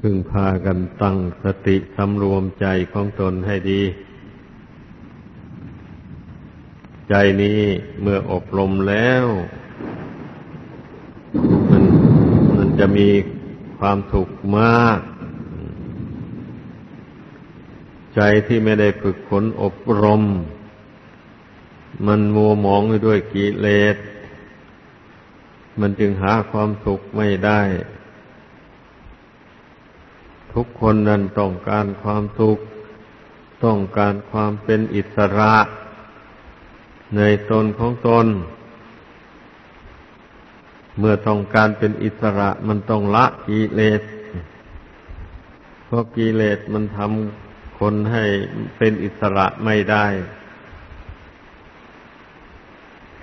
พึงพากันตั้งสติสำรวมใจของตนให้ดี ใจนี้เมื่ออบรมแล้ว มันมันจะมีความสุขมาก ใจที่ไม่ได้ฝึกฝนอบรม มันมัวหมองด้วยกิเลส มันจึงหาความสุขไม่ได้ ทุกคนนั้นต้องการความสุข ต้องการความเป็นอิสระ ในตนของตน เมื่อต้องการเป็นอิสระมันต้องละกิเลส เพราะกิเลสมันทำคนให้เป็นอิสระไม่ได้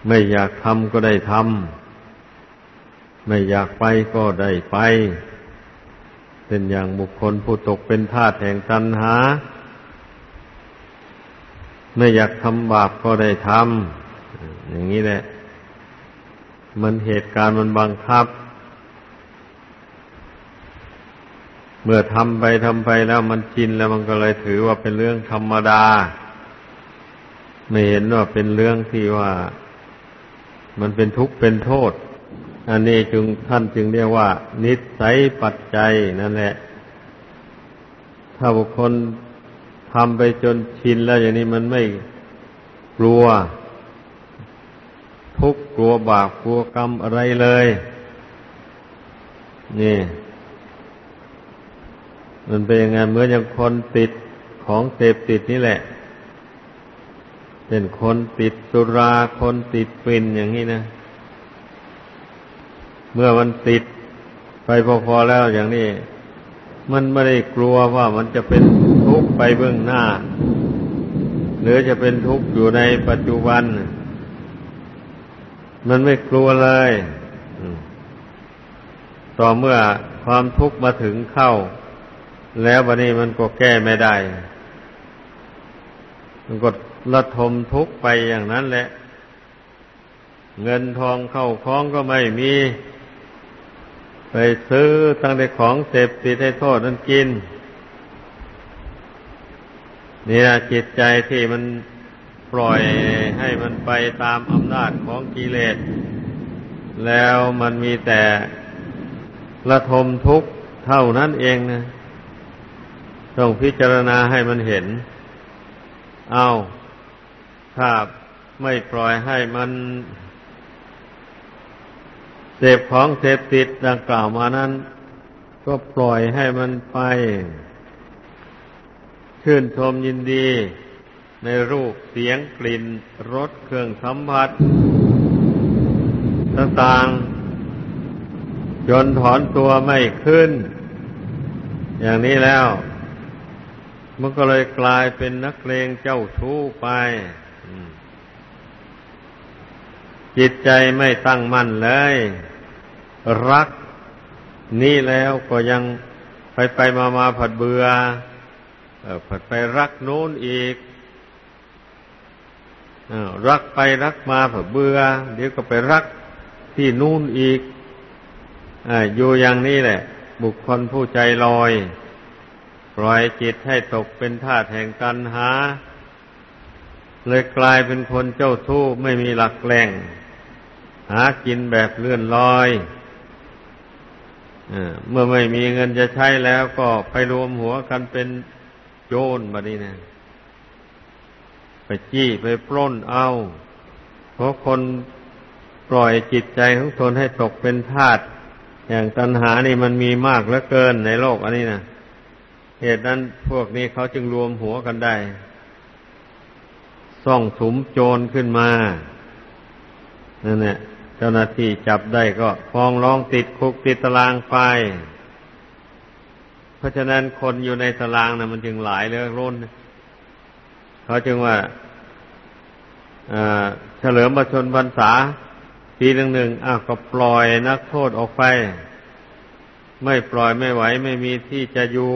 ไม่อยากทำก็ได้ทำไม่อยากไปก็ได้ไป เป็นอย่างบุคคลผู้ตกเป็นทาสแห่งตัณหา ไม่อยากทำบาปก็ได้ทำอย่างนี้แหละ มันเหตุการณ์มันบังคับ เมื่อทำไปทำไปแล้วมันชินแล้วมันก็เลยถือว่าเป็นเรื่องธรรมดา ไม่เห็นว่าเป็นเรื่องที่ว่า มันเป็นทุกข์เป็นโทษ อันนี้จึงท่านจึงเรียกว่า นิสัยปัจจัยนั่นแหละ ถ้าบุคคลทำไปจนชินแล้วอย่างนี้มันไม่กลัว ทุกกลัวบาปกลัวกรรมอะไรเลย นี่ มันเป็นยังไงเมื่ออย่างคนติดของเสพติดนี่แหละ เป็นคนติดสุราคนติดปิ่นอย่างนี้นะ เมื่อมันติดไปพอๆแล้วอย่างนี้ มันไม่ได้กลัวว่ามันจะเป็นทุกข์ไปเบื้องหน้า หรือจะเป็นทุกข์อยู่ในปัจจุบัน มันไม่กลัวเลยต่อเมื่อความทุกข์มาถึงเข้า แล้ววันนี้มันก็แก้ไม่ได้ มันก็ระทมทุกข์ไปอย่างนั้นแหละ เงินทองเข้าคล้องก็ไม่มี ไปซื้อตั้งแต่ของเสพติดให้โทษนั้นกินนี่นะจิตใจที่มันปล่อยให้มันไปตามอำนาจของกิเลส แล้วมันมีแต่ละทมทุกข์เท่านั้นเองนะต้องพิจารณาให้มันเห็น เอาถ้าไม่ปล่อยให้มัน เสพของเสพติดดังกล่าวมานั้น ก็ปล่อยให้มันไป ชื่นชมยินดี ในรูปเสียงกลิ่นรสเครื่องสัมผัสต่างๆจนถอนตัวไม่ขึ้น อย่างนี้แล้ว มันก็เลยกลายเป็นนักเลงเจ้าชู้ไป จิตใจไม่ตั้งมั่นเลย รักนี่แล้วก็ยังไปไปมามาผัดเบื่อผัดไปรักโน้นอีกรักไปรักมาผัดเบื่อเดี๋ยวก็ไปรักที่นู่นอีกออยู่อย่างนี้แหละ บุคคลผู้ใจลอย ปล่อยจิตให้ตกเป็นทาสแห่งตัณหา เลยกลายเป็นคนเจ้าทู้ไม่มีหลักแหล่ง หากินแบบเลื่อนลอยเมื่อไม่มีเงินจะใช้แล้วก็ไปรวมหัวกันเป็นโจรบัดนี้นะไปจี้ไปปล้นเอา เพราะคนปล่อยจิตใจของตนให้ตกเป็นทาสอย่างตัณหานี่มันมีมากเหลือเกินในโลกอันนี้นะเหตุนั้นพวกนี้เขาจึงรวมหัวกันได้ซ่องสุมโจรขึ้นมานั่นแหละ เจ้าหน้าที่จับได้ก็ฟ้องร้องติดคุกติดตารางไป เพราะฉะนั้นคนอยู่ในตารางนะมันจึงหลายเรื่อร่นเขาจึงว่าเฉลิมประชนพรรษา ปีหนึ่งหนึ่งอ้าวก็ปล่อยนักโทษออกไป ไม่ปล่อยไม่ไหวไม่มีที่จะอยู่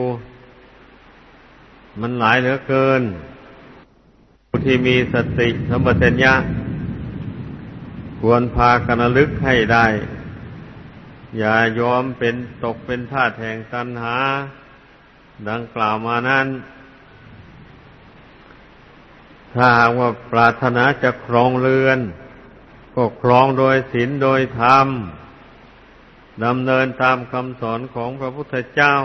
มันหลายเหลือเกินผู้ที่มีสติสมบัติญญา ควรพากันลึกให้ได้ อย่ายอมเป็นตกเป็นทาสแห่งตัณหา ดังกล่าวมานั้น ถ้าหากว่าปรารถนาจะครองเรือน ก็ครองโดยศีลโดยธรรมดำเนินตามคำสอนของพระพุทธเจ้า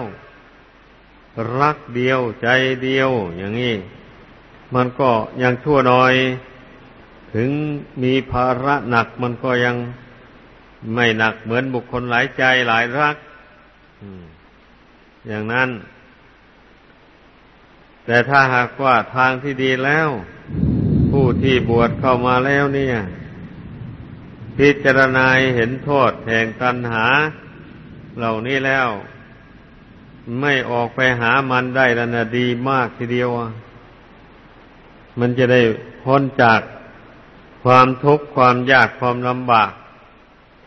รักเดียวใจเดียวอย่างนี้ มันก็ยังชั่วน้อย ถึงมีภาระหนักมันก็ยังไม่หนักเหมือนบุคคลหลายใจหลายรักอย่างนั้น แต่ถ้าหากว่าทางที่ดีแล้ว ผู้ที่บวชเข้ามาแล้วเนี่ย พิจารณาเห็นโทษแห่งตัณหา เหล่านี้แล้ว ไม่ออกไปหามันได้แล้วนะดีมากทีเดียว มันจะได้พ้นจาก ความทุกข์ความยากความลำบาก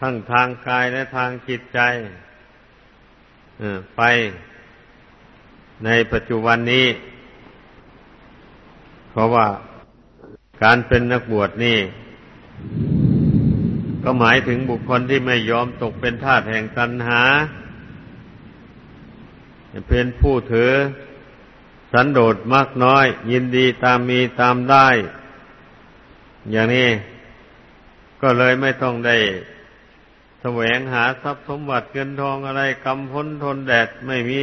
ทั้งทางกายและทางจิตใจไปในปัจจุบันนี้ เพราะว่าการเป็นนักบวชนี่ ก็หมายถึงบุคคลที่ไม่ยอมตกเป็นทาสแห่งตัณหา เป็นผู้ถือ สันโดษมากน้อย ยินดีตามมีตามได้ อย่างนี้ก็เลยไม่ต้องได้แสวงหาทรัพย์สมบัติเงินทองอะไรกำพ้นทนแดดไม่มี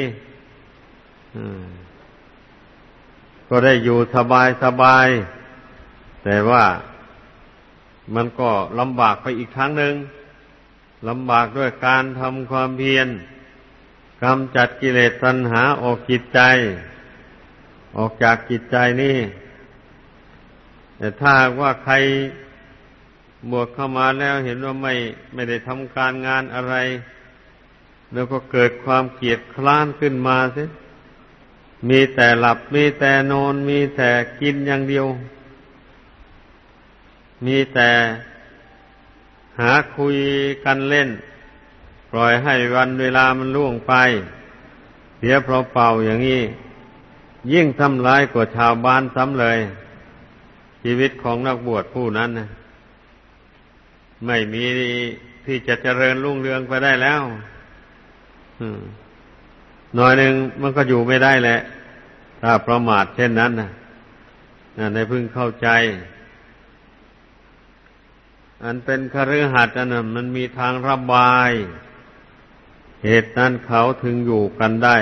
ก็ได้อยู่สบายสบาย แต่ว่ามันก็ลำบากไปอีกครั้งหนึ่งลำบากด้วยการทำความเพียรกำจัดกิเลสตัณหาออกจิตใจ ออกจากจิตใจนี่ แต่ถ้าว่าใครบวกเข้ามาแล้วเห็นว่าไม่ไม่ได้ทำการงานอะไร แล้วก็เกิดความเกียดคล้านขึ้นมาสิมีแต่หลับมีแต่นอน มีแต่กินอย่างเดียว มีแต่หาคุยกันเล่น ปล่อยให้วันเวลามันล่วงไป เสียเพราะเป่าอย่างนี้ ยิ่งทำร้ายกว่าชาวบ้านซ้ำเลย ชีวิตของนักบวชผู้นั้นนะไม่มีที่จะเจริญรุ่งเรืองไปได้แล้วหน่อยหนึ่งมันก็อยู่ไม่ได้แหละ ถ้าประมาทเช่นนั้นนะในพึงเข้าใจ อันเป็นคฤหัสถ์อันนั้นมันมีทางระบาย เหตุนั้นเขาถึงอยู่กันได้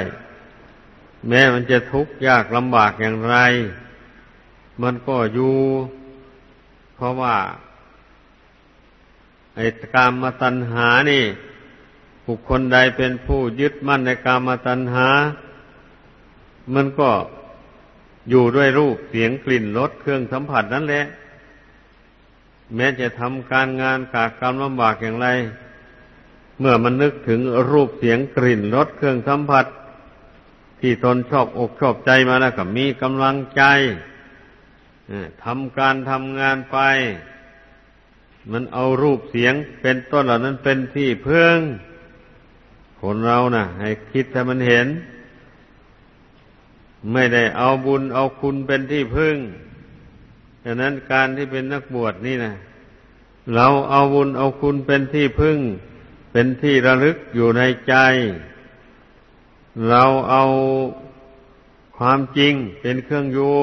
แม้มันจะทุกข์ยากลำบากอย่างไร มันก็อยู่ เพราะว่า ไอ้กามมาตัณหานี่ บุคคลใดเป็นผู้ยึดมั่นในกามมาตัณหา มันก็อยู่ด้วยรูปเสียงกลิ่นรสเครื่องสัมผัสนั่นแหละ แม้จะทำการงานกากกรรมลำบากอย่างไร เมื่อมันนึกถึงรูปเสียงกลิ่นรสเครื่องสัมผัส ที่ตนชอบอกชอบใจมาแล้วก็มีกำลังใจ ทำการทำงานไป มันเอารูปเสียงเป็นต้นเหล่านั้นเป็นที่เพื่องคนเรานะ่ะ ให้คิดถ้ามันเห็น ไม่ได้เอาบุญเอาคุณเป็นที่พึ่งฉะนั้นการที่เป็นนักบวชนี่นะเราเอาบุญเอาคุณเป็นที่พึ่ง เป็นที่ระลึกอยู่ในใจ เราเอาความจริงเป็นเครื่องอยู่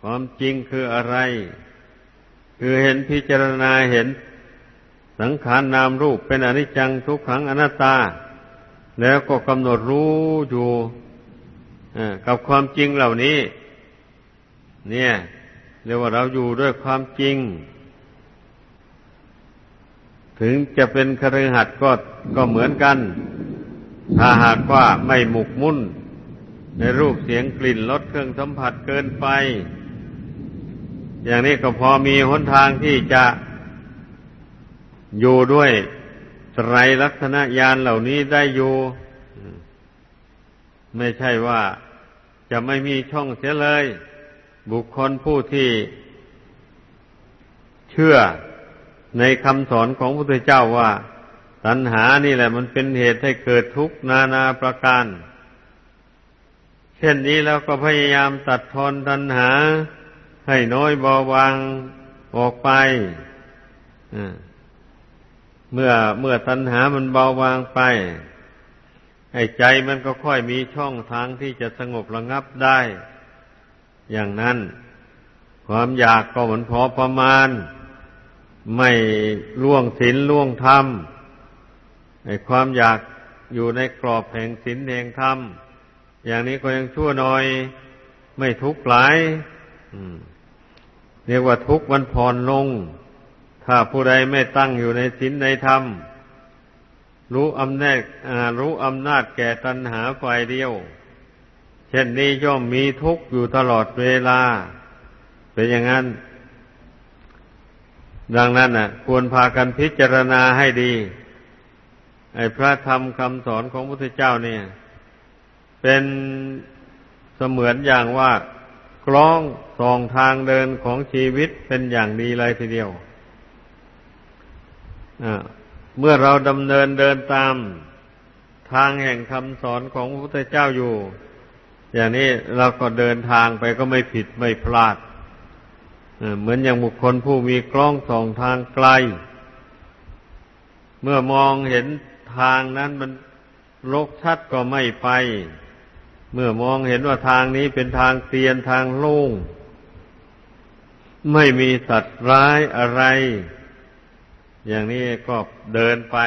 ความจริงคืออะไร คือเห็นพิจารณาเห็น สังขารนนามรูปเป็นอนิจจังทุกขังอนัตตา แล้วก็กำหนดรู้อยู่กับความจริงเหล่านี้ เนี่ยเรียกว่าเราอยู่ด้วยความจริง ถึงจะเป็นคฤหัสถ์ก็ก็เหมือนกัน ถ้าหากว่าไม่หมกมุ่น ในรูปเสียงกลิ่นรสเครื่องสัมผัสเกินไป อย่างนี้ก็พอมีหนทางที่จะอยู่ด้วยไตรลักษณะญาณเหล่านี้ได้อยู่ ไม่ใช่ว่าจะไม่มีช่องเสียเลย บุคคลผู้ที่เชื่อในคำสอนของพระพุทธเจ้าว่าตัณหานี่แหละมันเป็นเหตุให้เกิดทุกข์นานาประการ เช่นนี้แล้วก็พยายามตัดทอนตัณหา ให้น้อยเบาบางออกไปเมื่อเมื่อตัณหามันเบาบางไปไอ้ใจมันก็ค่อยมีช่องทางที่จะสงบระงับได้ อย่างนั้น ความอยากก็เหมือนพอประมาณ ไม่ล่วงศีลล่วงธรรมไอ้ความอยากอยู่ในกรอบแห่งศีลแห่งธรรมอย่างนี้ก็ยังชั่วหน่อย ไม่ทุกข์หลาย เรียกว่าทุกข์มันผ่อนลง ถ้าผู้ใดไม่ตั้งอยู่ในศีลในธรรม รู้อำนาจรู้อำนาจแก่ตัณหาฝ่ายเดียว เช่นนี้ย่อมมีทุกข์อยู่ตลอดเวลา เป็นอย่างนั้น ดังนั้นน่ะ ควรพากันพิจารณาให้ดี ไอ้พระธรรมคำสอนของพระพุทธเจ้าเนี่ย เป็นเสมือนอย่างว่า กล้องส่องทางเดินของชีวิตเป็นอย่างดีเลยทีเดียวเมื่อเราดำเนินเดินตามทางแห่งคำสอนของพระพุทธเจ้าอยู่ อย่างนี้เราก็เดินทางไปก็ไม่ผิดไม่พลาดเหมือนอย่างบุคคลผู้มีกล้องส่องทางไกล เมื่อมองเห็นทางนั้นมันรกชัดก็ไม่ไป เมื่อมองเห็นว่าทางนี้เป็นทางเตียนทางโล่ง ไม่มีสัตว์ร้ายอะไร อย่างนี้ก็เดินไป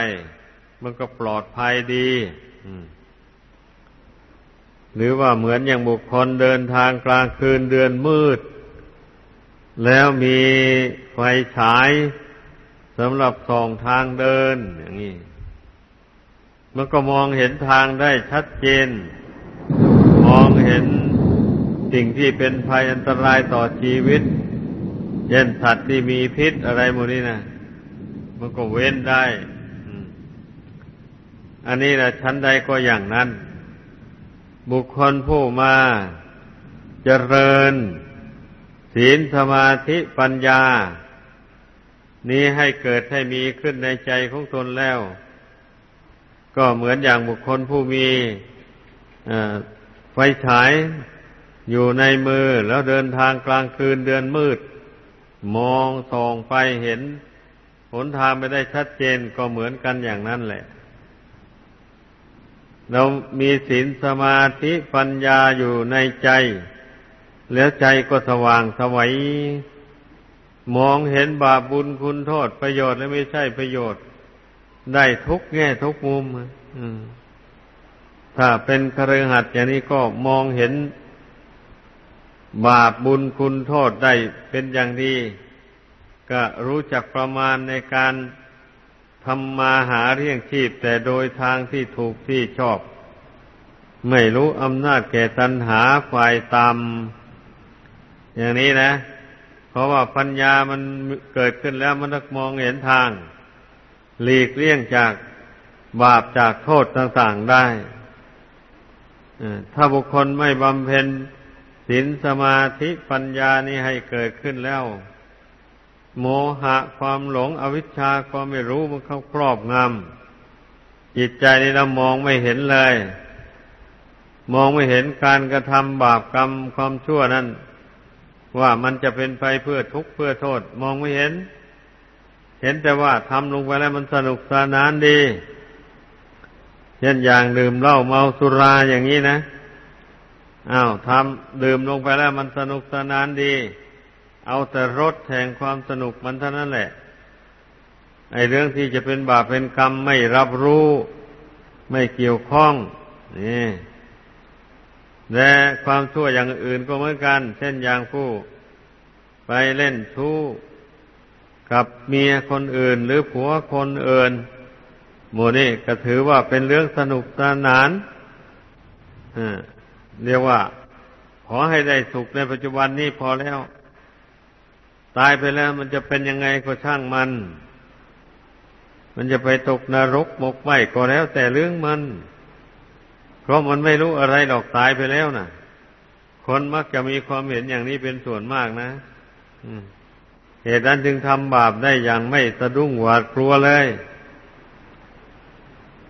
มันก็ปลอดภัยดีหรือว่าเหมือนอย่างบุคคลเดินทางกลางคืนเดือนมืด แล้วมีไฟฉายสำหรับส่องทางเดินอย่างนี้ มันก็มองเห็นทางได้ชัดเจน ห็นสิ่งที่เป็นภัยอันตรายต่อชีวิต เช่นสัตว์ที่มีพิษอะไรหมดนี้นะมันก็เว้นได้ อันนี้แหละชั้นใดก็อย่างนั้น บุคคลผู้มาเจริญ ศีลสมาธิปัญญา นี้ให้เกิดให้มีขึ้นในใจของตนแล้ว ก็เหมือนอย่างบุคคลผู้มี ไฟฉายอยู่ในมือแล้วเดินทางกลางคืนเดือนมืด มองส่องไปเห็นหนทางไปได้ชัดเจนก็เหมือนกันอย่างนั้นแหละ เรามีศีลสมาธิปัญญาอยู่ในใจ แล้วใจก็สว่างสวัยมองเห็นบาปบุญคุณโทษประโยชน์และไม่ใช่ประโยชน์ ได้ทุกแง่ทุกมุม ถ้าเป็นคฤหัสถ์อย่างนี้ก็มองเห็น บาปบุญคุณโทษได้เป็นอย่างดี ก็รู้จักประมาณในการทำมาหาเรี่ยงชีพ แต่โดยทางที่ถูกที่ชอบ ไม่รู้อำนาจแก่ตัณหาฝ่ายต่ำอย่างนี้นะ เพราะว่าปัญญามันเกิดขึ้นแล้วมันต้องมองเห็นทาง หลีกเลี่ยงจากบาปจากโทษต่างๆได้ ถ้าบุคคลไม่บำเพ็ญศีลสมาธิปัญญานี้ให้เกิดขึ้นแล้ว โมหะความหลงอวิชชาความไม่รู้มันเข้าครอบงำจิตใจนี่เรามองไม่เห็นเลย มองไม่เห็นการกระทำบาปกรรมความชั่วนั้น ว่ามันจะเป็นไปเพื่อทุกข์เพื่อโทษ มองไม่เห็น เห็นแต่ว่าทำลงไปแล้วมันสนุกสนานดี ช่นอย่างดื่มเหล้าเมาสุราอย่างนี้นะอ้าวทำดื่มลงไปแล้วมันสนุกสนานดี เอาแต่รสแห่งความสนุกมันเท่านั้นแหละไอ้เรื่องที่จะเป็นบาปเป็นกรรมไม่รับรู้ ไม่เกี่ยวข้องนี่และความชั่วอย่างอื่นก็เหมือนกัน เช่นอย่างผู้ ไปเล่นชู้กับเมียคนอื่น หรือผัวคนอื่น หมู่นี่ก็ถือว่าเป็นเรื่องสนุกสนานเรียกว่า ขอให้ได้สุขในปัจจุบันนี้พอแล้ว ตายไปแล้วมันจะเป็นยังไงก็ช่างมัน มันจะไปตกนรกหมกไหมก็แล้ว แต่เรื่องมัน เพราะมันไม่รู้อะไรหรอกตายไปแล้วนะ่ะ คนมักจะมีความเห็นอย่างนี้เป็นส่วนมากนะเหตุนั้นจึงทำบาปได้อย่างไม่สะดุ้งหวาดกลัวเลย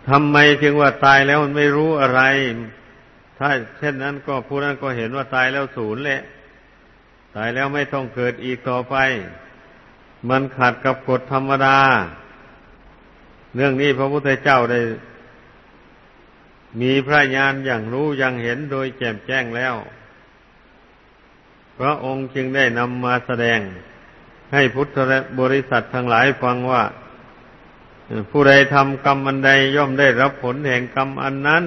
ทำไมจึงว่าตายแล้วมันไม่รู้อะไร ถ้าเช่นนั้นก็ผู้นั้นก็เห็นว่าตายแล้วศูนย์แหละ ตายแล้วไม่ต้องเกิดอีกต่อไป มันขัดกับกฎธรรมดา เรื่องนี้พระพุทธเจ้าได้ มีพระญาณอย่างรู้อย่างเห็นโดยแจ่มแจ้งแล้ว พระองค์จึงได้นำมาแสดงให้พุทธบริษัททั้งหลายฟังว่า ผู้ใดทำกรรมอันใดย่อมได้รับผลแห่งกรรมอันนั้น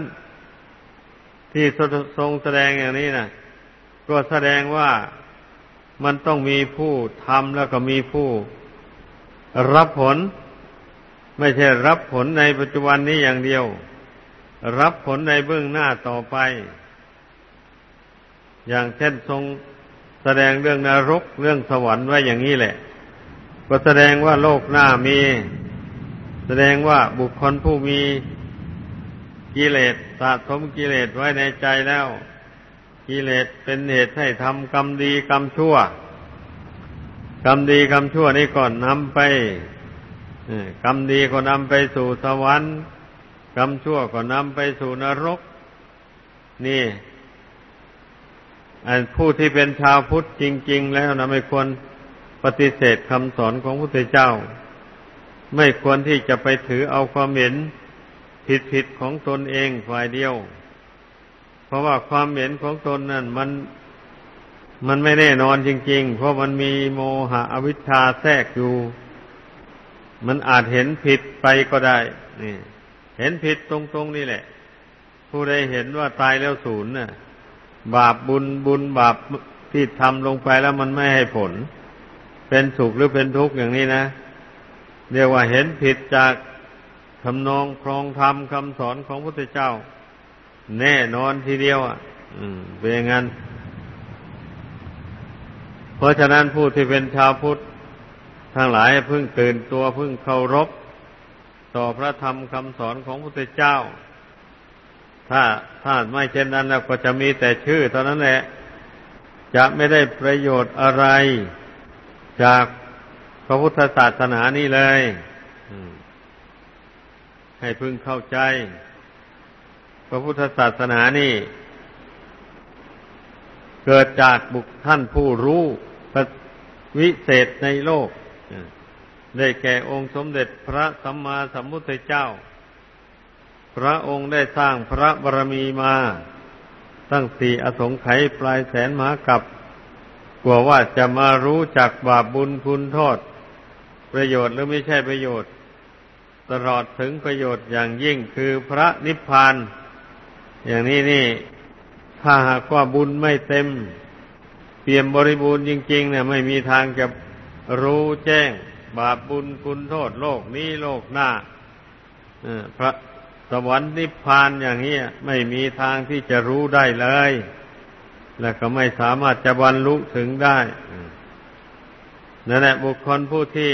ที่ทรงแสดงอย่างนี้นะก็แสดงว่ามันต้องมีผู้ทำแล้วก็มีผู้รับผล ไม่ใช่รับผลในปัจจุบันนี้อย่างเดียว รับผลในเบื้องหน้าต่อไป อย่างเช่นทรงแสดงเรื่องนรกเรื่องสวรรค์ไว้อย่างนี้แหละ ก็แสดงว่าโลกหน้ามี แสดงว่าบุคคลผู้มีกิเลสสะสมกิเลสไว้ในใจแล้ว กิเลสเป็นเหตุให้ทำกรรมดีกรรมชั่ว กรรมดีกรรมชั่วนี่ก่อนนำไปกรรมดีก็นำไปสู่สวรรค์กรรมชั่วก็นำไปสู่นรก นี่ผู้ที่เป็นชาวพุทธจริง ๆ แล้วนะไม่ควรปฏิเสธคำสอนของพระพุทธเจ้า ไม่ควรที่จะไปถือเอาความเห็นผิดๆของตนเองฝ่ายเดียว เพราะว่าความเห็นของตนนั่นมันมันไม่แน่นอนจริง ๆ เพราะมันมีโมหะอวิชชาแทรกอยู่ มันอาจเห็นผิดไปก็ได้ นี่ เห็นผิดตรงๆนี่แหละ ผู้ใดเห็นว่าตายแล้วศูนย์น่ะ บาปบุญบุญบาปที่ทำลงไปแล้วมันไม่ให้ผล เป็นสุขหรือเป็นทุกข์อย่างนี้นะ เรียกว่าเห็นผิดจากทำนองครองธรรมคำสอนของพระพุทธเจ้า แน่นอนทีเดียวอะเป็นอย่างนั้น เพราะฉะนั้นผู้ที่เป็นชาวพุทธทั้งหลายพึ่งตื่นตัวพึ่งเคารพ ต่อพระธรรมคำสอนของพระพุทธเจ้า ถ้าถ้าไม่เช่นนั้นแล้วก็จะมีแต่ชื่อเท่านั้นแหละ จะไม่ได้ประโยชน์อะไรจาก พระพุทธศาสนานี้เลยให้พึงเข้าใจ พระพุทธศาสนานี่ เกิดจากบุคท่านผู้รู้วิเศษในโลกได้แก่องค์สมเด็จพระสัมมาสัมพุทธเจ้า พระองค์ได้สร้างพระบารมีมา ตั้งสี่อสงไขยปลายแสนมากับกลัวว่าจะมารู้จักบาปบุญคุณโทษ ประโยชน์หรือไม่ใช่ประโยชน์ ตลอดถึงประโยชน์อย่างยิ่งคือพระนิพพาน อย่างนี้นี่ ถ้าหากว่าบุญไม่เต็ม เปี่ยมบริบูรณ์จริงๆเนี่ยไม่มีทางจะรู้แจ้ง บาปบุญคุณโทษโลกนี้โลกหน้าพระสวรรค์นิพพานอย่างนี้ไม่มีทางที่จะรู้ได้เลย และก็ไม่สามารถจะบรรลุถึงได้นั่นแหละบุคคลผู้ที่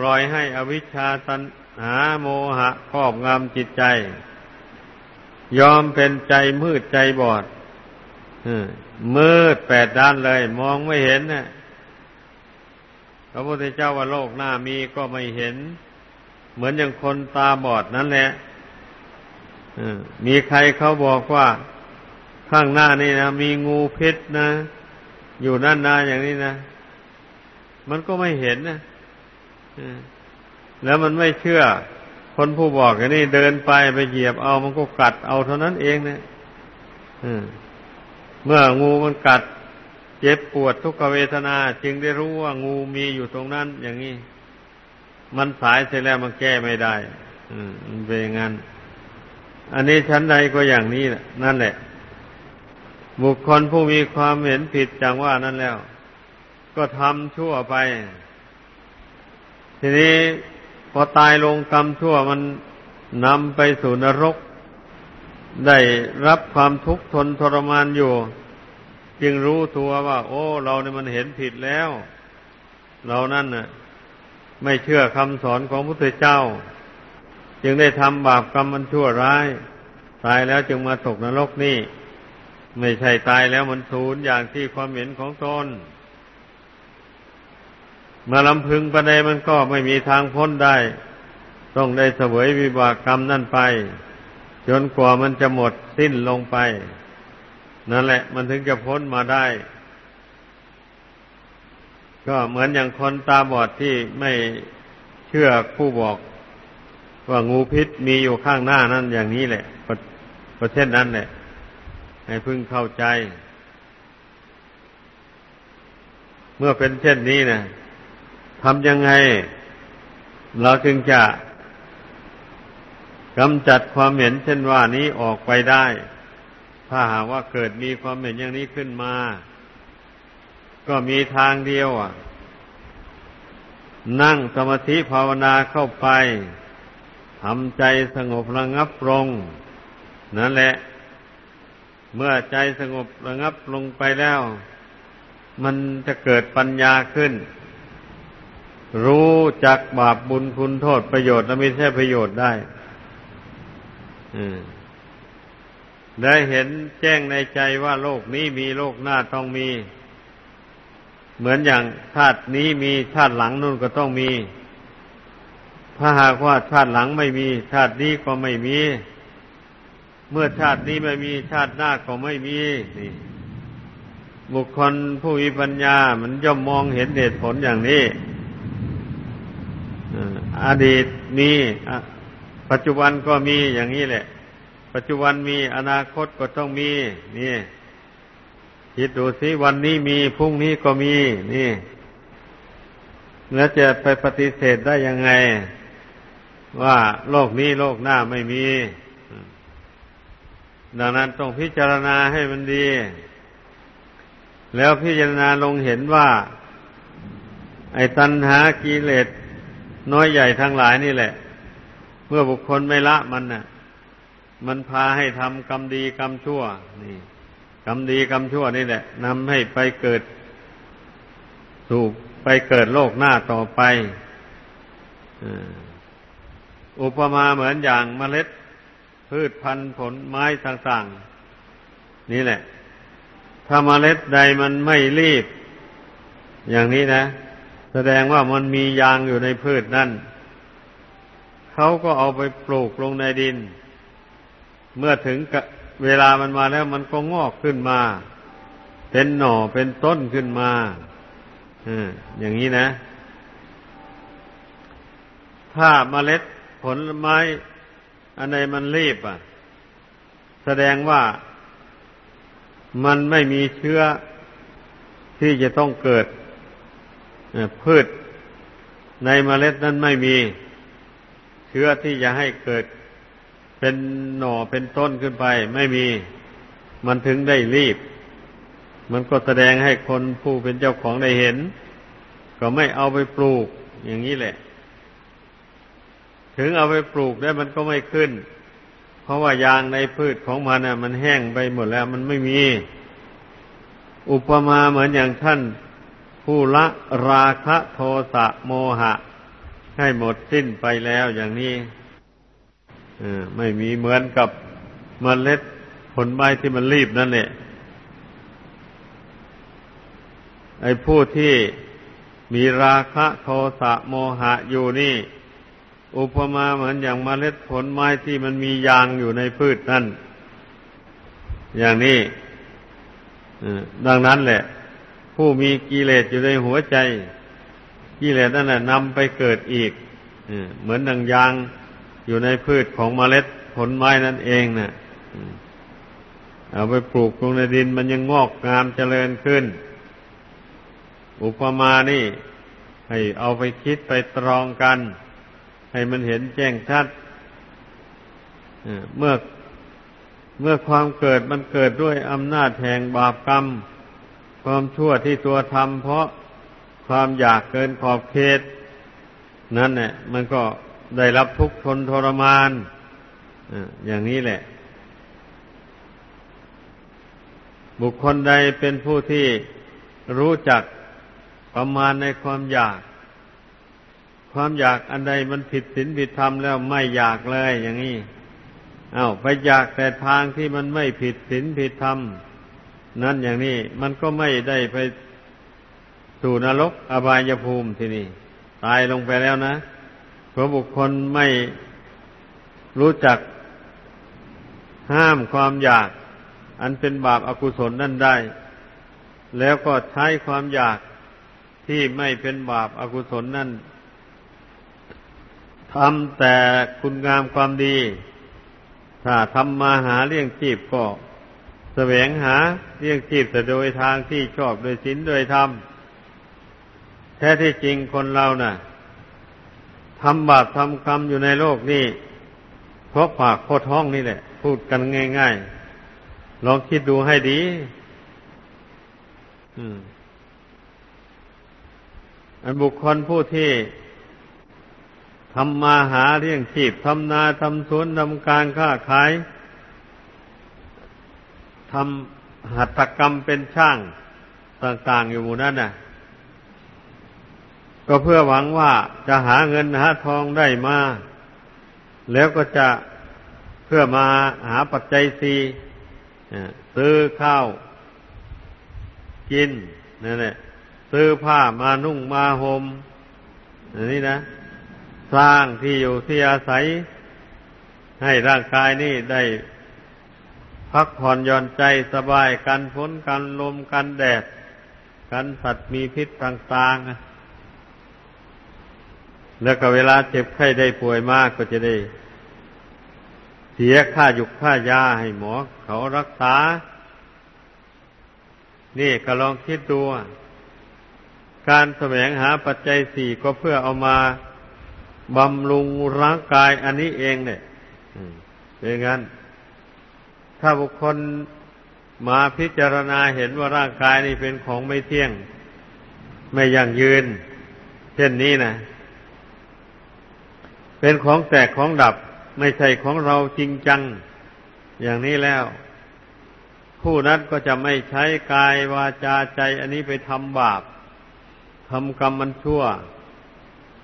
ปล่อยให้อวิชชาตันหาโมหะครอบงำจิตใจ ยอมเป็นใจมืดใจบอดมืดแปดด้านเลย มองไม่เห็นนะพระพุทธเจ้าว่าโลกหน้ามีก็ไม่เห็น เหมือนอย่างคนตาบอดนั่นแหละมีใครเขาบอกว่าข้างหน้านี่นะมีงูพิษนะ อยู่นั่นนาอย่างนี้นะ มันก็ไม่เห็นนะ แล้วมันไม่เชื่อ คนผู้บอกอย่างนี้เดินไปไปเหยียบเอามันก็กัดเอาเท่านั้นเองเนะเมื่องูมันกัด เจ็บปวดทุกขเวทนา จึงได้รู้ว่างูมีอยู่ตรงนั้น อย่างนี้ มันสายเสร็จแล้วมันแก้ไม่ได้อืมเป็นอย่างนั้น อันนี้ชั้นใดก็อย่างนี้แหละนั่นแหละ บุคคลผู้มีความเห็นผิดจังว่านั่นแล้ว ก็ทำชั่วไป ทีนี้พอตายลงกรรมชั่วมันนำไปสู่นรก ได้รับความทุกข์ทนทรมานอยู่ จึงรู้ตัวว่า โอ้ เราเนี่ยมันเห็นผิดแล้ว เรานั่นน่ะ ไม่เชื่อคำสอนของพระพุทธเจ้า จึงได้ทำบาปกรรมมันชั่วร้าย ตายแล้วจึงมาตกนรกนี่ ไม่ใช่ตายแล้วมันสูญอย่างที่ความเห็นของตน มาลำพึงประเดมันก็ไม่มีทางพ้นได้ ต้องได้เสวยวิบากกรรมนั่นไป จนกว่ามันจะหมดสิ้นลงไป นั่นแหละ มันถึงจะพ้นมาได้ ก็เหมือนอย่างคนตาบอดที่ไม่เชื่อผู้บอก ว่างูพิษมีอยู่ข้างหน้านั่นอย่างนี้แหละประเทศนั้นแหละให้พึ่งเข้าใจ เมื่อเป็นเช่นนี้นะ ทำยังไง เราจึงจะกำจัดความเห็นเช่นว่านี้ออกไปได้ ถ้าหากว่าเกิดมีความเห็นอย่างนี้ขึ้นมา ก็มีทางเดียวอะ นั่งสมาธิภาวนาเข้าไปทำใจสงบระงับลง นั่นแหละ เมื่อใจสงบระงับลงไปแล้ว มันจะเกิดปัญญาขึ้น รู้จักบาปบุญคุณโทษประโยชน์และไม่ใช่ประโยชน์ได้ได้เห็นแจ้งในใจว่าโลกนี้มีโลกหน้าต้องมี เหมือนอย่างชาตินี้มีชาติหลังนู่นก็ต้องมี ถ้าหากว่าชาติหลังไม่มี ชาตินี้ก็ไม่มี เมื่อชาตินี้ไม่มีชาติหน้าก็ไม่มีนี่บุคคลผู้มีปัญญา มันย่อมมองเห็นเหตุผลอย่างนี้ อดีตมีปัจจุบันก็มีอย่างนี้แหละ ปัจจุบันมีอนาคตก็ต้องมีนี่คิดดูสิวันนี้มีพรุ่งนี้ก็มีนี่ แล้วจะไปปฏิเสธได้ยังไง ว่าโลกนี้โลกหน้าไม่มี ดังนั้นต้องพิจารณาให้มันดี แล้วพิจารณาลงเห็นว่า ไอ้ตัณหากิเลส น้อยใหญ่ทั้งหลายนี่แหละ เมื่อบุคคลไม่ละมันน่ะ มันพาให้ทำกรรมดีกรรมชั่ว นี่กรรมดีกรรมชั่วนี่แหละนำให้ไปเกิด สู่ไปเกิดโลกหน้าต่อไปอุปมาเหมือนอย่างเมล็ด พืชพันธุ์ผลไม้ต่างๆ นี่แหละ ถ้าเมล็ดใดมันไม่รีบ อย่างนี้นะ แสดงว่ามันมียางอยู่ในพืชนั่นเขาก็เอาไปปลูกลงในดิน เมื่อถึงเวลามันมาแล้วมันก็งอกขึ้นมา เป็นหน่อเป็นต้นขึ้นมาอย่างนี้นะ ถ้าเมล็ดผลไม้อันใดมันรีบอะ แสดงว่ามันไม่มีเชื้อที่จะต้องเกิด พืชในเมล็ดนั้นไม่มีเชื้อที่จะให้เกิดเป็นหน่อเป็นต้นขึ้นไป ไม่มีมันถึงได้รีบ มันก็แสดงให้คนผู้เป็นเจ้าของได้เห็น ก็ไม่เอาไปปลูกอย่างนี้แหละ ถึงเอาไปปลูกได้มันก็ไม่ขึ้น เพราะว่ายางในพืชของมันอะ มันแห้งไปหมดแล้ว มันไม่มี อุปมาเหมือนอย่างท่าน ผู้ละราคะโทสะโมหะ ให้หมดสิ้นไปแล้วอย่างนี้ไม่มีเหมือนกับมเมล็ดผลไม้ที่มันรีบนั่นแหละไอ้ผู้ที่มีราคะโทสะโมหะอยู่นี่ อุปมาเหมือนอย่างมเมล็ดผลไม้ที่มันมียางอยู่ในพืชนั่น อย่างนี้ดังนั้นแหละ ผู้มีกิเลสอยู่ในหัวใจ กิเลสนั่นแหละนำไปเกิดอีกเหมือนดังยางอยู่ในพืชของเมล็ดผลไม้นั่นเองนะ่ะเอาไปปลูกลงในดินมันยังงอกงามเจริญขึ้น อุปมานี่ ให้เอาไปคิดไปตรองกัน ให้มันเห็นแจ้งชัดเมื่อเมื่อความเกิดมันเกิดด้วยอำนาจแห่งบาปกรรม ความชั่วที่ตัวทำเพราะความอยากเกินขอบเขต นั่นเนี่ยมันก็ได้รับทุกข์ทนทรมานอย่างนี้แหละ บุคคลใดเป็นผู้ที่รู้จักประมาณในความอยาก ความอยากอันใดมันผิดศีลผิดธรรมแล้วไม่อยากเลยอย่างนี้อา้าวไปอยากแต่ทางที่มันไม่ผิดศีลผิดธรรม นั่นอย่างนี้มันก็ไม่ได้ไปสู่นรกอบายภูมิที่นี่ ตายลงไปแล้วนะเพราะบุคคลไม่รู้จักห้ามความอยาก อันเป็นบาปอากุศลนั่นได้ แล้วก็ใช้ความอยากที่ไม่เป็นบาปอากุศลนั่นทำแต่คุณงามความดี ถ้าทำมาหาเลี้ยงชีพก็ แสวงหาเลี้ยงชีพแต่โดยทางที่ชอบโดยศีลโดยธรรมแท้ที่จริงคนเรานะ่ะทำบาปทำกรรมอยู่ในโลกนี้เพราะปากโคท้องนี่แหละ พูดกันง่ายๆลองคิดดูให้ดีอันบุคคลผู้ที่ทำมาหาเลี้ยงชีพทำนาทำสวนทำการค้าขาย ทำหัตถกรรมเป็นช่างต่างๆอยู่หมู่นั้นน่ะ ก็เพื่อหวังว่าจะหาเงินหาทองได้มา แล้วก็จะเพื่อมาหาปัจจัยสีซื้อข้าว กินนั่นแหละซื้อผ้ามานุ่งมาหม่มอันนี้นะ สร้างที่อยู่ที่อาศัย ให้ร่างกายนี่ได้ พักผ่อนหย่อนใจสบายกันฝนกันลมกันแดด กันสัตว์มีพิษต่างๆ แล้วก็เวลาเจ็บไข้ได้ป่วยมากก็จะได้ เสียค่าหยุกค่ายาให้หมอเขารักษา นี่ก็ลองคิดดูการแสวงหาปัจจัยสี่ก็เพื่อเอามาบำรุงร่างกายอันนี้เองเนี่ยเป็นงั้น ถ้าบุคคลมาพิจารณาเห็นว่าร่างกายนี้เป็นของไม่เที่ยง ไม่ยั่งยืน เช่นนี้นะ เป็นของแตกของดับ ไม่ใช่ของเราจริงจัง อย่างนี้แล้ว ผู้นั้นก็จะไม่ใช้กายวาจาใจ อันนี้ไปทำบาปทำกรรมมันชั่ว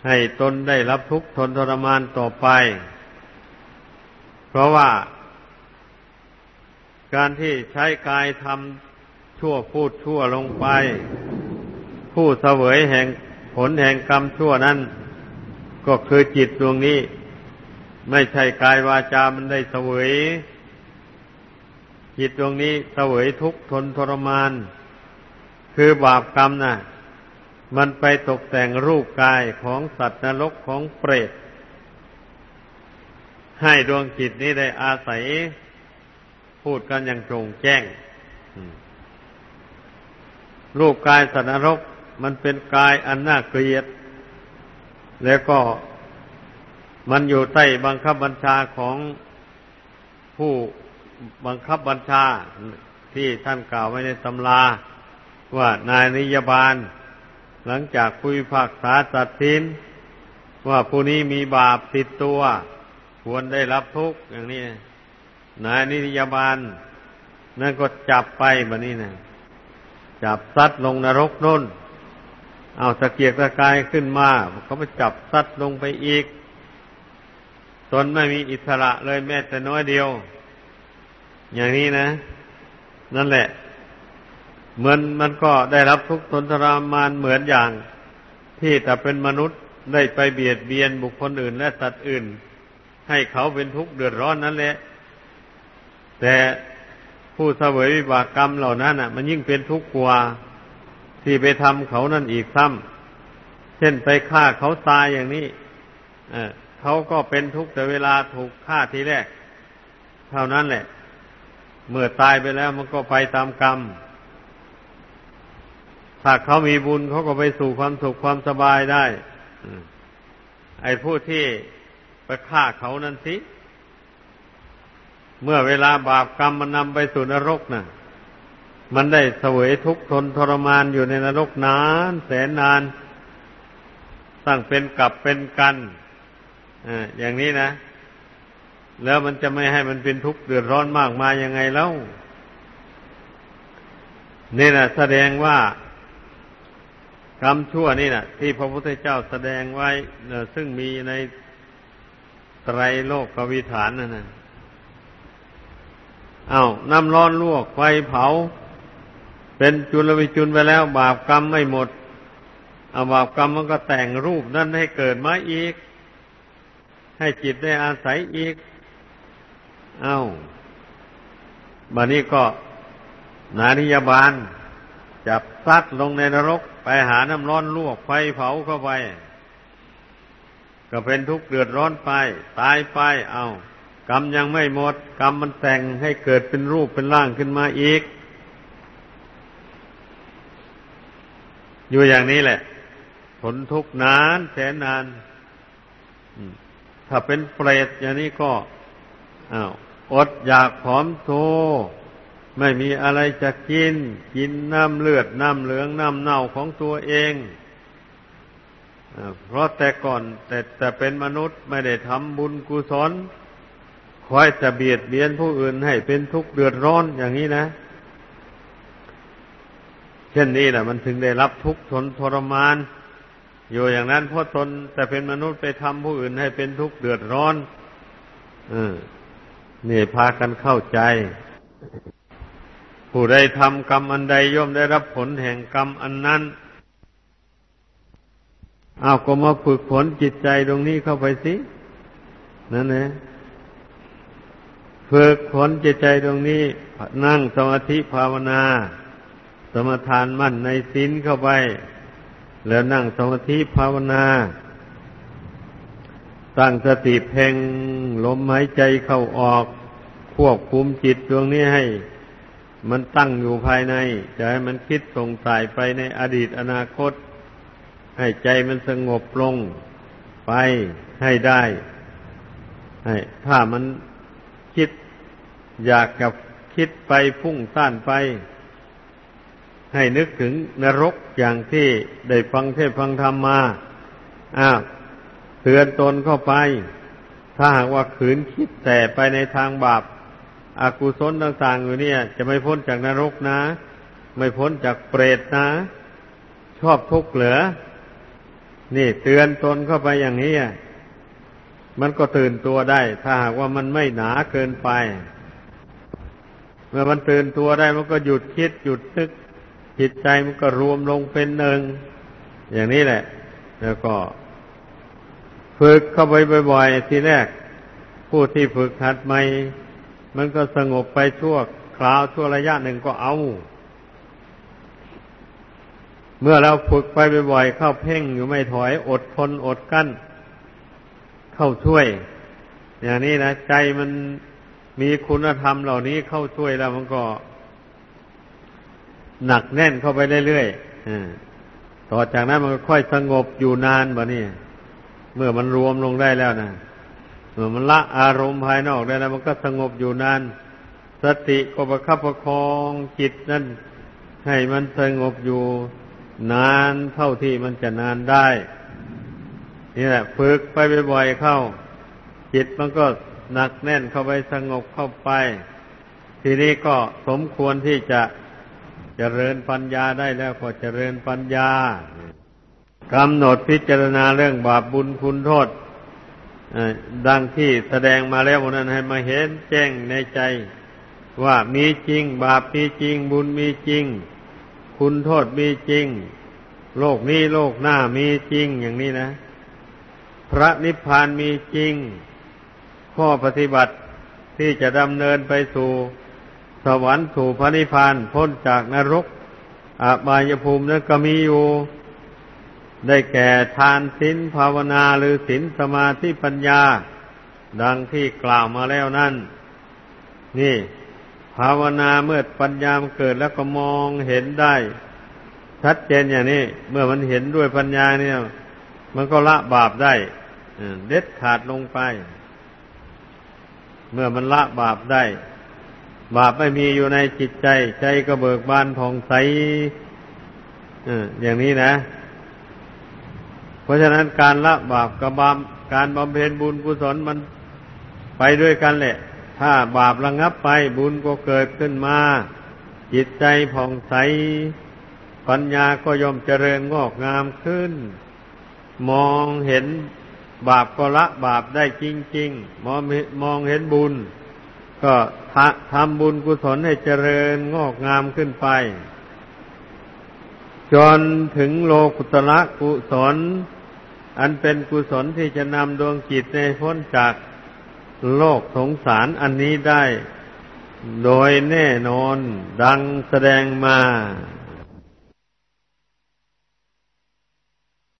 ให้ตนได้รับทุกข์ทนทรมานต่อไป เพราะว่า การที่ใช้กายทำชั่วพูดชั่วลงไป ผู้เสวยแห่งผลแห่งกรรมชั่วนั้น ก็คือจิตดวงนี้ ไม่ใช่กายวาจามันได้เสวย จิตดวงนี้เสวยทุกข์ทนทรมาน คือบาปกรรมนะ่ะ มันไปตกแต่งรูปกายของสัตว์นรกของเปรตให้ดวงจิตนี้ได้อาศัย พูดกันอย่างโปร่งแจ้งรูปกายสัตว์นรกมันเป็นกายอันน่าเกลียด แล้วก็มันอยู่ใต้บังคับบัญชาของผู้บังคับบัญชาที่ท่านกล่าวไว้ในตำรา ว่านายนิยบาล หลังจากคุยผักษาตัดสิน ว่าผู้นี้มีบาปติดตัว ควรได้รับทุกข์อย่างนี้ นายนิยบาลนั่นก็จับไปแบบนี้นะจับซัดลงนรกนุ่น เอาตะเกียกตะกายขึ้นมาเขาไปจับซัดลงไปอีก ตนไม่มีอิสระเลยแม้แต่น้อยเดียว อย่างนี้นะ นั่นแหละเหมือนมันก็ได้รับทุกข์ทนทรมานเหมือนอย่าง ที่แต่เป็นมนุษย์ได้ไปเบียดเบียนบุคคลอื่นและสัตว์อื่น ให้เขาเป็นทุกข์เดือดร้อนนั่นแหละ แต่ผู้เสวยวิบากกรรมเหล่านั้นอะ มันยิ่งเป็นทุกข์กว่าที่ไปทำเขานั่นอีกซ้ำเช่นไปฆ่าเขาตายอย่างนี้เขาก็เป็นทุกข์แต่เวลาถูกฆ่าทีแรก เท่านั้นแหละ เมื่อตายไปแล้วมันก็ไปตามกรรมถ้าเขามีบุญเขาก็ไปสู่ความสุขความสบายได้ไอ้ผู้ที่ไปฆ่าเขานั่นสิ เมื่อเวลาบาปกรรมมันนำไปสู่นรกนะ่ะ มันได้เสวยทุกข์ทนทรมานอยู่ในนรกนาน แสนนานตั้งเป็นกับเป็นกันออย่างนี้นะ แล้วมันจะไม่ให้มันเป็นทุกข์เดือดร้อนมากมายังไงเล่านี่นะแสดงว่ากรรมชั่วนี่นะที่พระพุทธเจ้าแสดงไว้ซึ่งมีในไตรโลกกวิฐานนั่นนะ อาน้ำร้อนลวกไฟเผา เป็นจุลวิจุลไปแล้ว บาปกรรมไม่หมดอาบาปกรรมมันก็แต่งรูปนั่นให้เกิดมาอีก ให้จิตได้อาศัยอีก เอาบันนี้ก็นานิยบาลจับซัดลงในนรก ไปหาน้ำร้อนลวกไฟเผาเข้าไป ก็เป็นทุกข์เดือดร้อนไป ตายไป เอา กรรมยังไม่หมด กรรมมันแต่งให้เกิดเป็นรูปเป็นร่างขึ้นมาอีก อยู่อย่างนี้แหละทนทุกนานแสนนาน ถ้าเป็นเปรตอย่างนี้ก็อ้าวอดอยากผอมโทไม่มีอะไรจะกิน กินน้ำเลือด น้ำเหลือง น้ำเน่าของตัวเองเพราะแต่ก่อนแต่แต่เป็นมนุษย์ไม่ได้ทำบุญกุศล คอยจะเบียดเบียนผู้อื่นให้เป็นทุกข์เดือดร้อนอย่างนี้นะ เช่นนี้แหละมันถึงได้รับทุกข์ทนทรมาน อยู่อย่างนั้นเพราะตนแต่เป็นมนุษย์ไปทำผู้อื่นให้เป็นทุกข์เดือดร้อนอนี่พากันเข้าใจ ผู้ใดทำกรรมอันใดย่อมได้รับผลแห่งกรรมอันนั้นเอาก็มาฝึกฝนจิตใจตรงนี้เข้าไปสิ นั่นเอง ฝึกฝนจิตใจตรงนี้ นั่งสมาธิภาวนา สมทานมั่นในศีลเข้าไป แล้วนั่งสมาธิภาวนา ตั้งสติเพ่งลมหายใจเข้าออก ควบคุมจิตดวงนี้ให้ มันตั้งอยู่ภายในจะให้มันคิดส่งสายไปในอดีตอนาคต ให้ใจมันสงบลงไปให้ได้ให้ถ้ามัน อยากกับคิดไปพุ่งซ่านไป ให้นึกถึงนรกอย่างที่ได้ฟังเทศฟังธรรมมาอ้าวเตือนตนเข้าไป ถ้าหากว่าขืนคิดแต่ไปในทางบาปอากุศลต่างๆอยู่เนี่ย จะไม่พ้นจากนรกนะ ไม่พ้นจากเปรตนะ ชอบทุกข์เหลือ นี่เตือนตนเข้าไปอย่างนี้มันก็ตื่นตัวได้ ถ้าหากว่ามันไม่หนาเกินไป มื่อมันตื่นตัวได้มันก็หยุดคิดหยุดนึกจิตใจมันก็รวมลงเป็นหนึ่ง อย่างนี้แหละ แล้วก็ ฝึกเข้าไปบ่อยๆทีแรก ผู้ที่ฝึกหัดใหม่ มันก็สงบไปชั่วคราวชั่วระยะหนึ่งก็เอา เมื่อเราฝึกไปบ่อยๆเข้าเพ่งอยู่ไม่ถอยอดทนอดกั้น เข้าช่วย อย่างนี้นะใจมัน มีคุณธรรมเหล่านี้เข้าช่วยแล้วมันก็ หนักแน่นเข้าไปเรื่อยๆต่อจากนั้นมันก็ค่อยสงบอยู่นานบ่นี่เมื่อมันรวมลงได้แล้วนะเมื่อมันละอารมณ์ภายนอกได้แล้ว มันก็สงบอยู่นาน สติก็ประคับประคองจิตนั่นให้มันสงบอยู่นานเท่าที่มันจะนานได้ นี่แหละฝึกไปบ่อยๆเข้า จิตมันก็ หนักแน่นเข้าไปสงบเข้าไป ทีนี้ก็สมควรที่จะจะเจริญปัญญาได้แล้วก็เจริญปัญญากำหนดพิจารณาเรื่องบาปบุญคุณโทษดังที่แสดงมาแล้วนั้นให้มาเห็นแจ้งในใจ ว่ามีจริง บาปมีจริง บุญมีจริง คุณโทษมีจริง โลกนี้โลกหน้ามีจริงอย่างนี้นะ พระนิพพานมีจริง ข้อปฏิบัติที่จะดำเนินไปสู่สวรรค์สู่พระนิพพานพ้นจากนรกอาบายภูมินั้นก็มีอยู่ได้แก่ทานศีลภาวนาหรือศีลสมาธิปัญญา ดังที่กล่าวมาแล้วนั่น นี่ ภาวนาเมื่อปัญญามเกิดแล้วก็มองเห็นได้ ชัดเจนอย่างนี้ เมื่อมันเห็นด้วยปัญญาเนี่ย มันก็ละบาปได้เด็ดขาดลงไป เมื่อมันละบาปได้ บาปไม่มีอยู่ในจิตใจ ใจก็เบิกบานผ่องใสอย่างนี้นะ เพราะฉะนั้นการละบาปกับบาปการบำเพ็ญบุญกุศลมันไปด้วยกันแหละ ถ้าบาประงับไปบุญก็เกิดขึ้นมา จิตใจผ่องใส ปัญญาก็ย่อมเจริญงอกงามขึ้น มองเห็น บาปก็ละบาปได้จริงๆมองมองเห็นบุญ ก็ทำบุญกุศลให้เจริญงอกงามขึ้นไป จนถึงโลกุตละกุศล อันเป็นกุศลที่จะนำดวงจิตในพ้นจากโลกสงสารอันนี้ได้ โดยแน่นอนดังแสดงมา